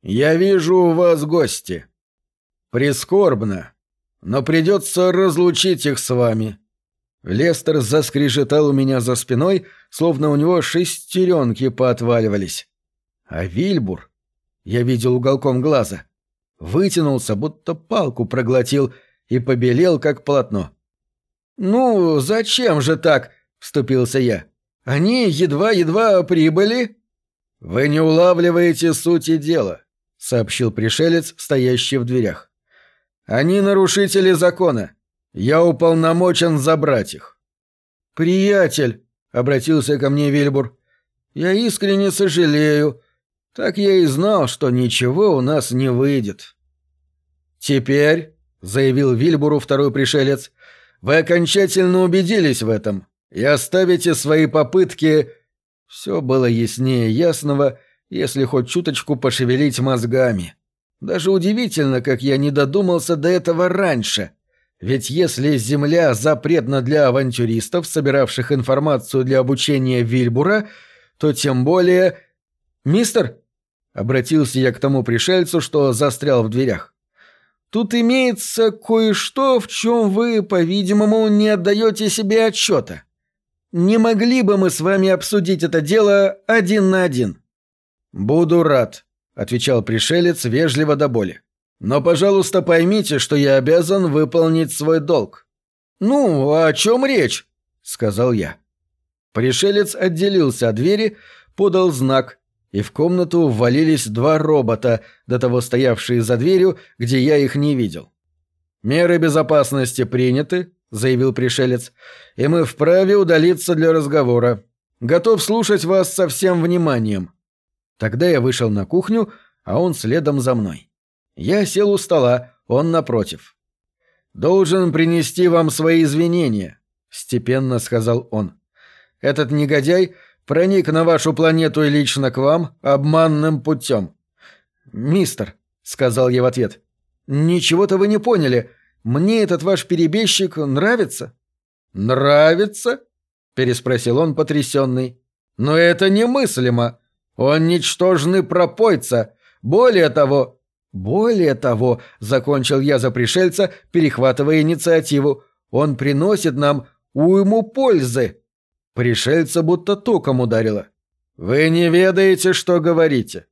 «Я вижу у вас гости. Прискорбно, но придется разлучить их с вами». Лестер заскрежетал у меня за спиной, словно у него шестеренки поотваливались. А Вильбур, я видел уголком глаза, вытянулся, будто палку проглотил и побелел, как полотно. «Ну, зачем же так?» — вступился я. «Они едва-едва прибыли». «Вы не улавливаете сути дела. — сообщил пришелец, стоящий в дверях. «Они нарушители закона. Я уполномочен забрать их». «Приятель», — обратился ко мне Вильбур, — «я искренне сожалею. Так я и знал, что ничего у нас не выйдет». «Теперь», — заявил Вильбуру второй пришелец, — «вы окончательно убедились в этом и оставите свои попытки...» Все было яснее ясного, — если хоть чуточку пошевелить мозгами. Даже удивительно, как я не додумался до этого раньше. Ведь если Земля запретна для авантюристов, собиравших информацию для обучения Вильбура, то тем более... «Мистер?» — обратился я к тому пришельцу, что застрял в дверях. «Тут имеется кое-что, в чем вы, по-видимому, не отдаете себе отчета. Не могли бы мы с вами обсудить это дело один на один?» «Буду рад», — отвечал пришелец вежливо до боли. «Но, пожалуйста, поймите, что я обязан выполнить свой долг». «Ну, о чем речь?» — сказал я. Пришелец отделился от двери, подал знак, и в комнату ввалились два робота, до того стоявшие за дверью, где я их не видел. «Меры безопасности приняты», — заявил пришелец, — «и мы вправе удалиться для разговора. Готов слушать вас со всем вниманием». Тогда я вышел на кухню, а он следом за мной. Я сел у стола, он напротив. «Должен принести вам свои извинения», — степенно сказал он. «Этот негодяй проник на вашу планету и лично к вам обманным путем». «Мистер», — сказал я в ответ, — «ничего-то вы не поняли. Мне этот ваш перебежчик нравится». «Нравится?» — переспросил он потрясенный. «Но это немыслимо. Он ничтожный пропойца. Более того... Более того, закончил я за пришельца, перехватывая инициативу, он приносит нам уйму пользы. Пришельца будто током ударило. Вы не ведаете, что говорите.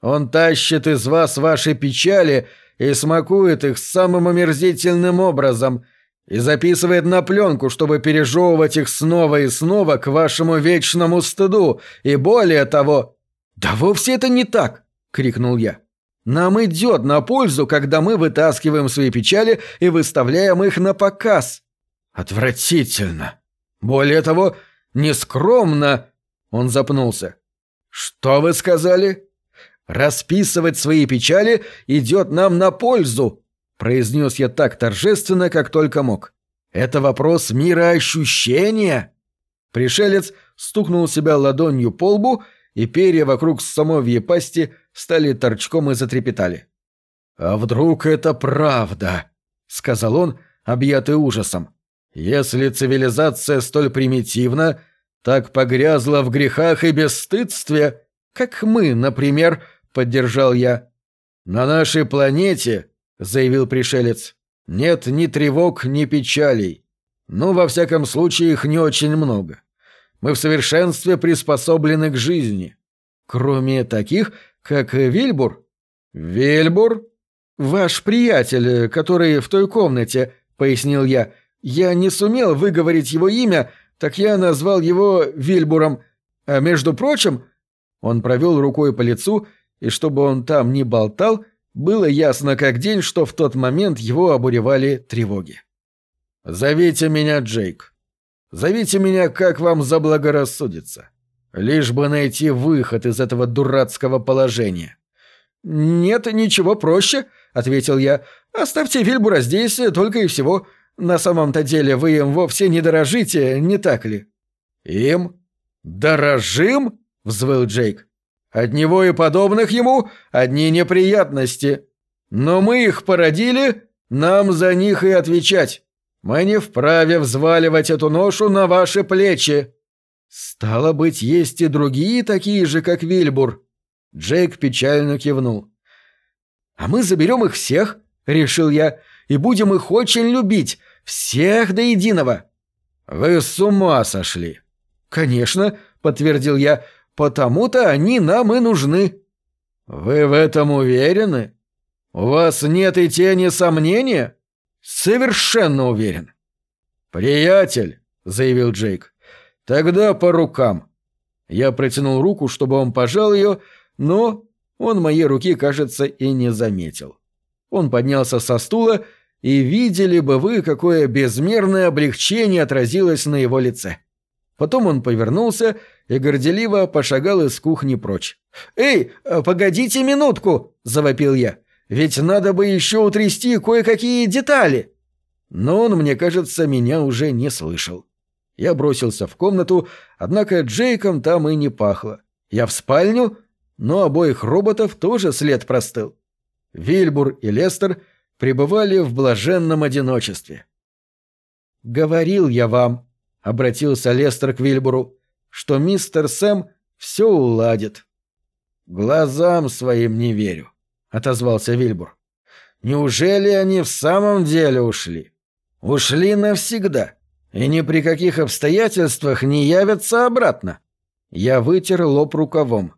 Он тащит из вас ваши печали и смакует их самым омерзительным образом и записывает на пленку, чтобы пережевывать их снова и снова к вашему вечному стыду, и более того... «Да вовсе это не так!» — крикнул я. «Нам идет на пользу, когда мы вытаскиваем свои печали и выставляем их на показ». «Отвратительно! Более того, нескромно!» Он запнулся. «Что вы сказали?» «Расписывать свои печали идет нам на пользу», — произнес я так торжественно, как только мог. «Это вопрос мироощущения». Пришелец стукнул себя ладонью по лбу и перья вокруг самовьей пасти стали торчком и затрепетали. «А вдруг это правда?» — сказал он, объятый ужасом. «Если цивилизация столь примитивна, так погрязла в грехах и бесстыдстве, как мы, например», — поддержал я. «На нашей планете, — заявил пришелец, — нет ни тревог, ни печалей. Ну, во всяком случае, их не очень много. Мы в совершенстве приспособлены к жизни. Кроме таких, как Вильбур. Вильбур? Ваш приятель, который в той комнате, — пояснил я. Я не сумел выговорить его имя, так я назвал его Вильбуром. А между прочим, он провел рукой по лицу, и чтобы он там не болтал, было ясно как день, что в тот момент его обуревали тревоги. «Зовите меня Джейк. Зовите меня, как вам заблагорассудится. Лишь бы найти выход из этого дурацкого положения». «Нет, ничего проще», — ответил я. «Оставьте Вильбура здесь, только и всего. На самом-то деле вы им вовсе не дорожите, не так ли?» «Им? Дорожим?» — взвыл Джейк. «От него и подобных ему одни неприятности. Но мы их породили, нам за них и отвечать. Мы не вправе взваливать эту ношу на ваши плечи». «Стало быть, есть и другие такие же, как Вильбур». Джейк печально кивнул. «А мы заберем их всех», — решил я, — «и будем их очень любить, всех до единого». «Вы с ума сошли». «Конечно», — подтвердил я, Потому-то они нам и нужны». «Вы в этом уверены? У вас нет и тени сомнения?» «Совершенно уверен». «Приятель», — заявил Джейк, — «тогда по рукам». Я протянул руку, чтобы он пожал ее, но он моей руки, кажется, и не заметил. Он поднялся со стула, и видели бы вы, какое безмерное облегчение отразилось на его лице. Потом он повернулся и горделиво пошагал из кухни прочь. «Эй, погодите минутку!» – завопил я. «Ведь надо бы еще утрясти кое-какие детали!» Но он, мне кажется, меня уже не слышал. Я бросился в комнату, однако Джейком там и не пахло. Я в спальню, но обоих роботов тоже след простыл. Вильбур и Лестер пребывали в блаженном одиночестве. «Говорил я вам», — обратился Лестер к Вильбуру, что мистер Сэм все уладит. «Глазам своим не верю», — отозвался Вильбур. «Неужели они в самом деле ушли? Ушли навсегда, и ни при каких обстоятельствах не явятся обратно». Я вытер лоб рукавом.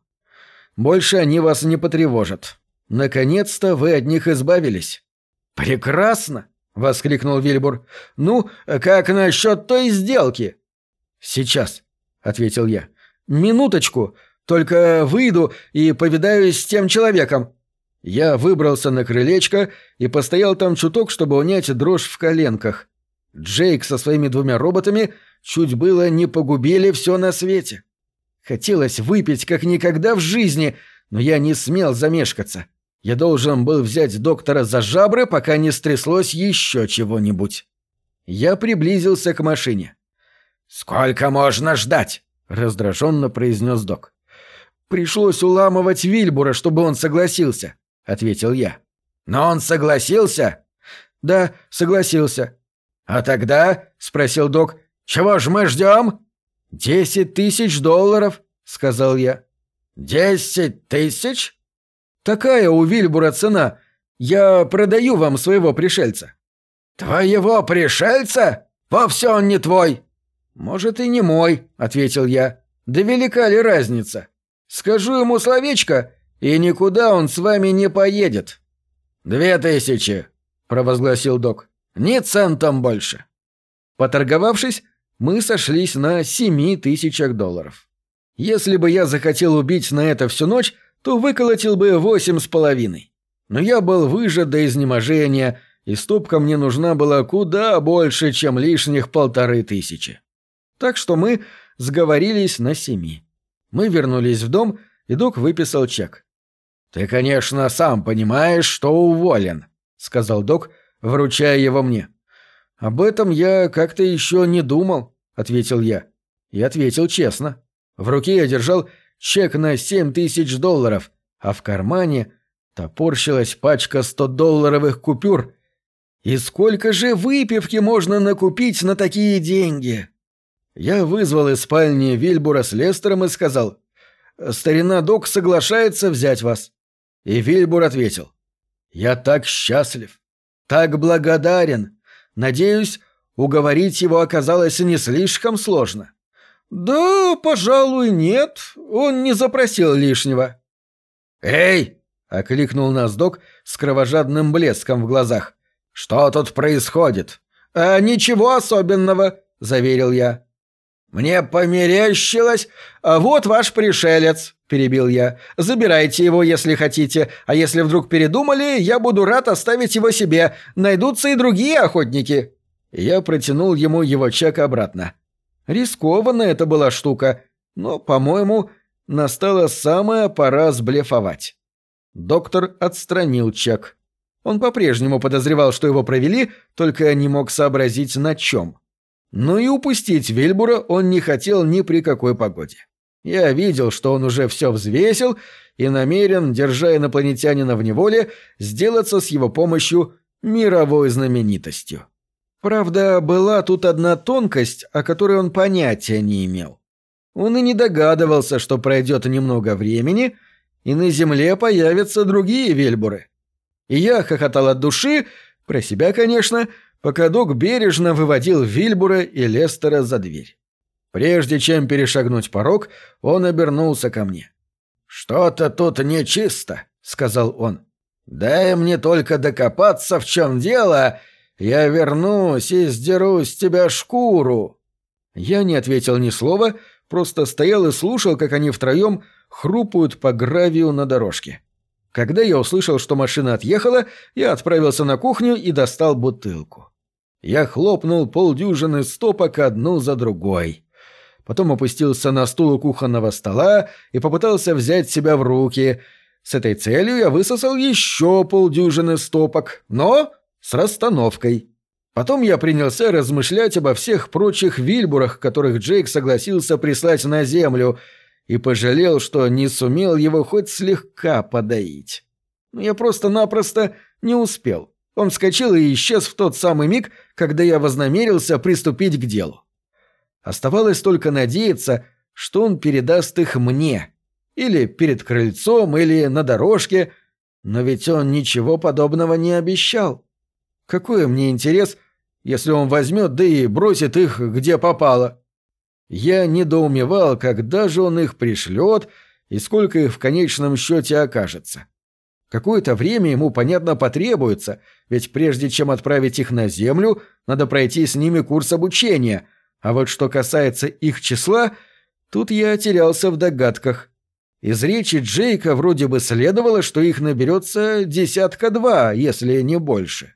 «Больше они вас не потревожат. Наконец-то вы от них избавились». «Прекрасно!» — воскликнул Вильбур. «Ну, как насчет той сделки?» «Сейчас ответил я. «Минуточку, только выйду и повидаюсь с тем человеком». Я выбрался на крылечко и постоял там чуток, чтобы унять дрожь в коленках. Джейк со своими двумя роботами чуть было не погубили все на свете. Хотелось выпить как никогда в жизни, но я не смел замешкаться. Я должен был взять доктора за жабры, пока не стряслось еще чего-нибудь. Я приблизился к машине. «Сколько можно ждать?» — раздраженно произнес док. «Пришлось уламывать Вильбура, чтобы он согласился», — ответил я. «Но он согласился?» «Да, согласился». «А тогда?» — спросил док. «Чего ж мы ждем?» «Десять тысяч долларов», — сказал я. «Десять тысяч?» «Такая у Вильбура цена. Я продаю вам своего пришельца». «Твоего пришельца? Вовсе он не твой!» «Может, и не мой», — ответил я. «Да велика ли разница? Скажу ему словечко, и никуда он с вами не поедет». «Две тысячи», — провозгласил док. «Ни центом больше». Поторговавшись, мы сошлись на семи тысячах долларов. Если бы я захотел убить на это всю ночь, то выколотил бы восемь с половиной. Но я был выжат до изнеможения, и ступка мне нужна была куда больше, чем лишних полторы тысячи. Так что мы сговорились на семи. Мы вернулись в дом, и док выписал чек. «Ты, конечно, сам понимаешь, что уволен», — сказал док, вручая его мне. «Об этом я как-то еще не думал», — ответил я. И ответил честно. В руке я держал чек на семь тысяч долларов, а в кармане топорщилась пачка сто-долларовых купюр. И сколько же выпивки можно накупить на такие деньги? Я вызвал из спальни Вильбура с Лестером и сказал, «Старина Док соглашается взять вас». И Вильбур ответил, Я так счастлив, так благодарен. Надеюсь, уговорить его оказалось не слишком сложно. Да, пожалуй, нет. Он не запросил лишнего. Эй! окликнул нас док с кровожадным блеском в глазах. Что тут происходит? А ничего особенного, заверил я. «Мне померещилось! А вот ваш пришелец!» – перебил я. «Забирайте его, если хотите, а если вдруг передумали, я буду рад оставить его себе. Найдутся и другие охотники!» Я протянул ему его чек обратно. Рискованная это была штука, но, по-моему, настала самая пора сблефовать. Доктор отстранил чек. Он по-прежнему подозревал, что его провели, только не мог сообразить на чем. Но и упустить Вильбура он не хотел ни при какой погоде. Я видел, что он уже все взвесил и намерен, держа инопланетянина в неволе, сделаться с его помощью мировой знаменитостью. Правда, была тут одна тонкость, о которой он понятия не имел. Он и не догадывался, что пройдет немного времени, и на Земле появятся другие Вельбуры. И я хохотал от души, про себя, конечно, — пока док бережно выводил Вильбура и Лестера за дверь. Прежде чем перешагнуть порог, он обернулся ко мне. «Что-то тут нечисто», — сказал он. «Дай мне только докопаться, в чем дело. Я вернусь и сдеру с тебя шкуру». Я не ответил ни слова, просто стоял и слушал, как они втроем хрупают по гравию на дорожке. Когда я услышал, что машина отъехала, я отправился на кухню и достал бутылку. Я хлопнул полдюжины стопок одну за другой. Потом опустился на стул у кухонного стола и попытался взять себя в руки. С этой целью я высосал еще полдюжины стопок, но с расстановкой. Потом я принялся размышлять обо всех прочих вильбурах, которых Джейк согласился прислать на землю, и пожалел, что не сумел его хоть слегка подоить. Но я просто-напросто не успел. Он вскочил и исчез в тот самый миг, когда я вознамерился приступить к делу. Оставалось только надеяться, что он передаст их мне. Или перед крыльцом, или на дорожке. Но ведь он ничего подобного не обещал. Какой мне интерес, если он возьмет, да и бросит их где попало? Я недоумевал, когда же он их пришлет и сколько их в конечном счете окажется. Какое-то время ему, понятно, потребуется, ведь прежде чем отправить их на Землю, надо пройти с ними курс обучения, а вот что касается их числа, тут я терялся в догадках. Из речи Джейка вроде бы следовало, что их наберется десятка-два, если не больше.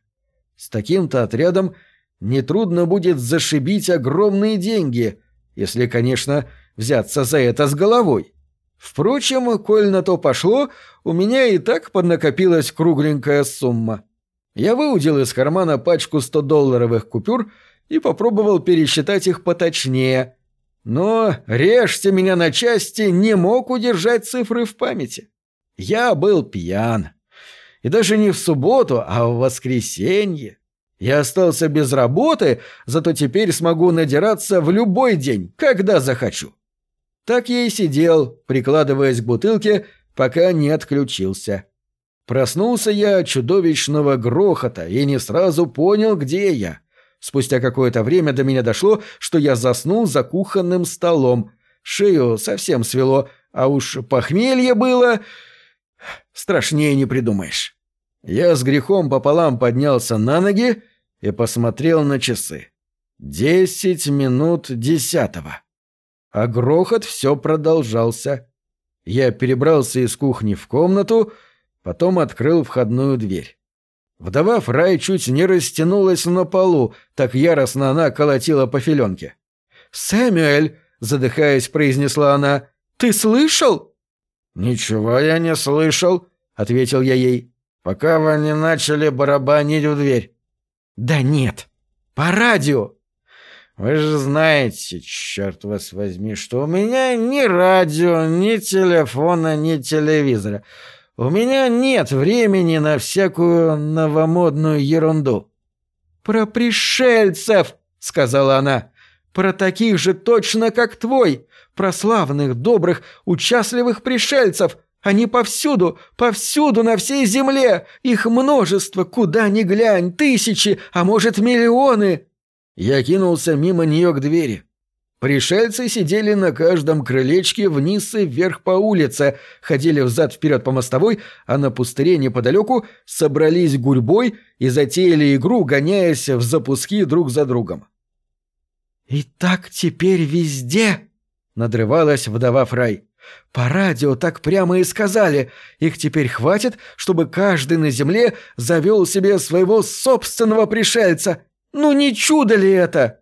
С таким-то отрядом нетрудно будет зашибить огромные деньги, если, конечно, взяться за это с головой. Впрочем, коль на то пошло, у меня и так поднакопилась кругленькая сумма. Я выудил из кармана пачку 100-долларовых купюр и попробовал пересчитать их поточнее. Но «режьте меня на части» не мог удержать цифры в памяти. Я был пьян. И даже не в субботу, а в воскресенье. Я остался без работы, зато теперь смогу надираться в любой день, когда захочу. Так я и сидел, прикладываясь к бутылке, пока не отключился. Проснулся я от чудовищного грохота и не сразу понял, где я. Спустя какое-то время до меня дошло, что я заснул за кухонным столом. Шею совсем свело, а уж похмелье было... Страшнее не придумаешь. Я с грехом пополам поднялся на ноги и посмотрел на часы. Десять минут десятого. А грохот все продолжался. Я перебрался из кухни в комнату, потом открыл входную дверь. Вдова Фрай чуть не растянулась на полу, так яростно она колотила по филенке. «Сэмюэль!» — задыхаясь, произнесла она. «Ты слышал?» «Ничего я не слышал», — ответил я ей, «пока вы не начали барабанить в дверь». «Да нет, по радио». Вы же знаете, черт вас возьми, что у меня ни радио, ни телефона, ни телевизора. У меня нет времени на всякую новомодную ерунду. Про пришельцев, сказала она. Про таких же точно, как твой. Про славных, добрых, участливых пришельцев. Они повсюду, повсюду на всей земле. Их множество, куда ни глянь, тысячи, а может миллионы. Я кинулся мимо нее к двери. Пришельцы сидели на каждом крылечке вниз и вверх по улице, ходили взад-вперед по мостовой, а на пустыре неподалеку собрались гурьбой и затеяли игру, гоняясь в запуски друг за другом. «И так теперь везде!» — надрывалась вдова Фрай. «По радио так прямо и сказали. Их теперь хватит, чтобы каждый на земле завел себе своего собственного пришельца. Ну не чудо ли это?»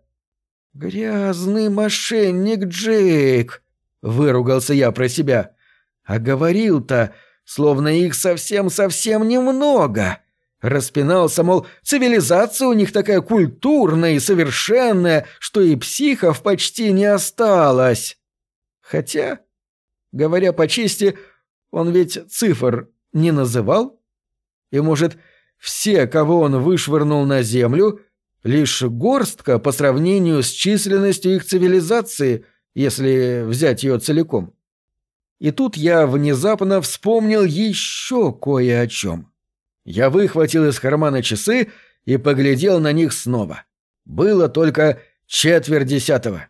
«Грязный мошенник Джейк!» — выругался я про себя. «А говорил-то, словно их совсем-совсем немного!» Распинался, мол, цивилизация у них такая культурная и совершенная, что и психов почти не осталось. Хотя, говоря по чести, он ведь цифр не называл? И, может, все, кого он вышвырнул на землю, Лишь горстка по сравнению с численностью их цивилизации, если взять ее целиком. И тут я внезапно вспомнил еще кое о чем. Я выхватил из кармана часы и поглядел на них снова. Было только четверть десятого.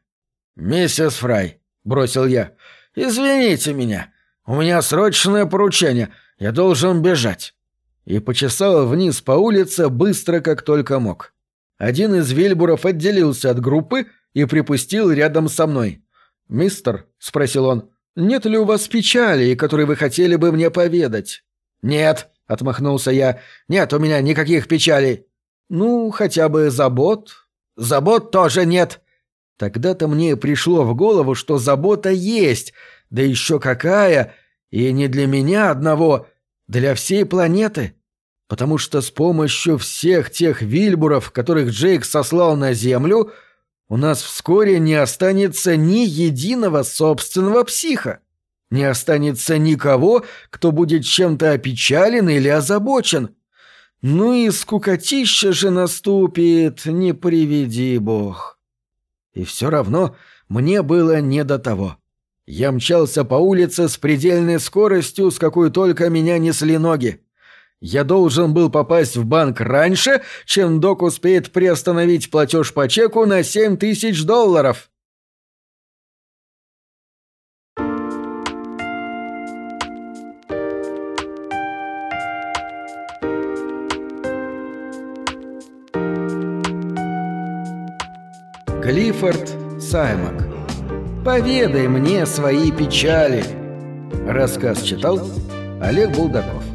«Миссис Фрай», — бросил я, — «извините меня. У меня срочное поручение. Я должен бежать». И почесал вниз по улице быстро, как только мог. Один из вельбуров отделился от группы и припустил рядом со мной. «Мистер», — спросил он, — «нет ли у вас печали, которые вы хотели бы мне поведать?» «Нет», — отмахнулся я, — «нет у меня никаких печалей». «Ну, хотя бы забот?» «Забот тоже нет». Тогда-то мне пришло в голову, что забота есть, да еще какая, и не для меня одного, для всей планеты потому что с помощью всех тех вильбуров, которых Джейк сослал на Землю, у нас вскоре не останется ни единого собственного психа. Не останется никого, кто будет чем-то опечален или озабочен. Ну и скукотища же наступит, не приведи бог. И все равно мне было не до того. Я мчался по улице с предельной скоростью, с какой только меня несли ноги. Я должен был попасть в банк раньше, чем док успеет приостановить платеж по чеку на 7 тысяч долларов. Клиффорд Саймак. Поведай мне свои печали. Рассказ читал Олег Булдаков.